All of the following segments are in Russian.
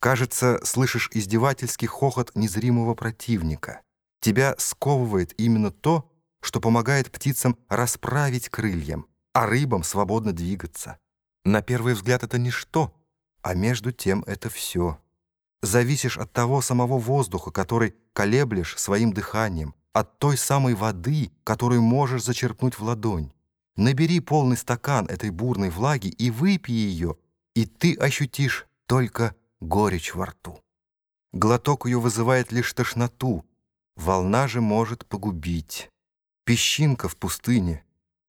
Кажется, слышишь издевательский хохот незримого противника. Тебя сковывает именно то, что помогает птицам расправить крыльям, а рыбам свободно двигаться. На первый взгляд это ничто, а между тем это все. Зависишь от того самого воздуха, который колеблешь своим дыханием, от той самой воды, которую можешь зачерпнуть в ладонь. Набери полный стакан этой бурной влаги и выпей ее, и ты ощутишь только горечь во рту. Глоток ее вызывает лишь тошноту, волна же может погубить. Песчинка в пустыне,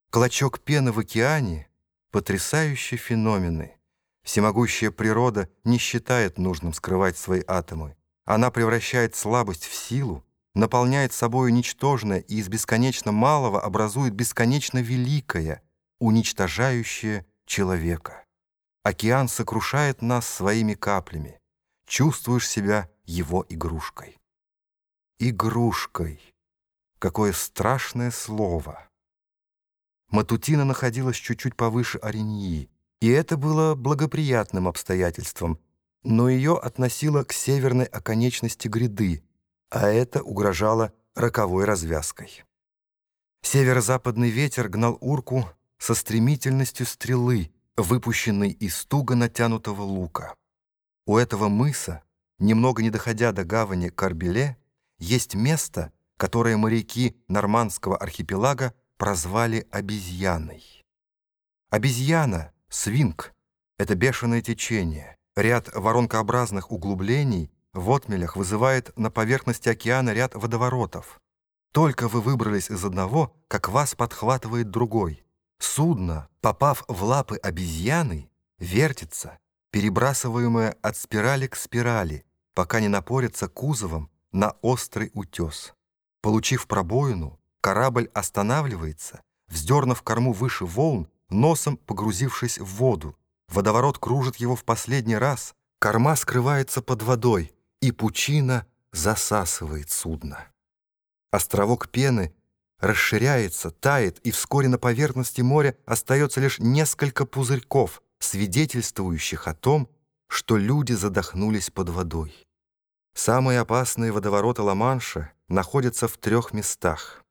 клочок пены в океане — потрясающие феномены. Всемогущая природа не считает нужным скрывать свои атомы. Она превращает слабость в силу, наполняет собою ничтожное и из бесконечно малого образует бесконечно великое, уничтожающее человека. Океан сокрушает нас своими каплями. Чувствуешь себя его игрушкой. Игрушкой. Какое страшное слово. Матутина находилась чуть-чуть повыше Ореньи, и это было благоприятным обстоятельством, но ее относило к северной оконечности гряды, а это угрожало роковой развязкой. Северо-западный ветер гнал урку со стремительностью стрелы, выпущенной из туго натянутого лука. У этого мыса, немного не доходя до гавани Карбеле, есть место, которое моряки нормандского архипелага прозвали обезьяной. Обезьяна, свинг, это бешеное течение, ряд воронкообразных углублений в отмелях вызывает на поверхности океана ряд водоворотов. Только вы выбрались из одного, как вас подхватывает другой. Судно, попав в лапы обезьяны, вертится, перебрасываемое от спирали к спирали, пока не напорится кузовом на острый утес. Получив пробоину, корабль останавливается, вздернув корму выше волн, носом погрузившись в воду. Водоворот кружит его в последний раз, корма скрывается под водой, и пучина засасывает судно. Островок пены расширяется, тает, и вскоре на поверхности моря остается лишь несколько пузырьков, свидетельствующих о том, что люди задохнулись под водой. Самые опасные водовороты Ла-Манша находятся в трех местах.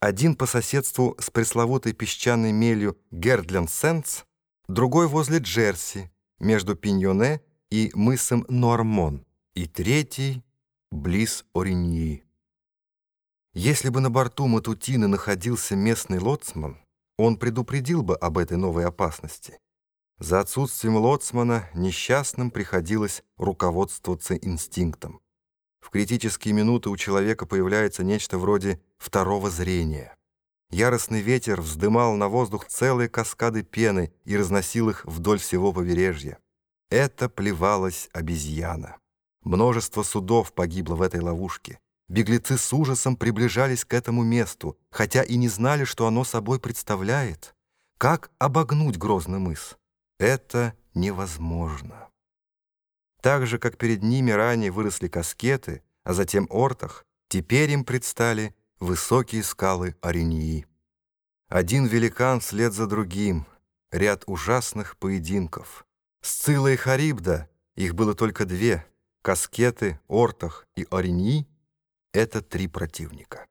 Один по соседству с пресловутой песчаной мелью Гердленд-Сенс, другой возле Джерси, между Пиньоне и мысом Нуармон, и третий близ Ориньи. Если бы на борту Матутины находился местный лоцман, он предупредил бы об этой новой опасности. За отсутствием лоцмана несчастным приходилось руководствоваться инстинктом. В критические минуты у человека появляется нечто вроде второго зрения. Яростный ветер вздымал на воздух целые каскады пены и разносил их вдоль всего побережья. Это плевалась обезьяна. Множество судов погибло в этой ловушке. Беглецы с ужасом приближались к этому месту, хотя и не знали, что оно собой представляет. Как обогнуть грозный мыс? Это невозможно. Так же, как перед ними ранее выросли каскеты, а затем ортах, теперь им предстали высокие скалы Ореньи. Один великан вслед за другим, ряд ужасных поединков. Сцилла и Харибда, их было только две, каскеты, ортах и Ореньи — это три противника.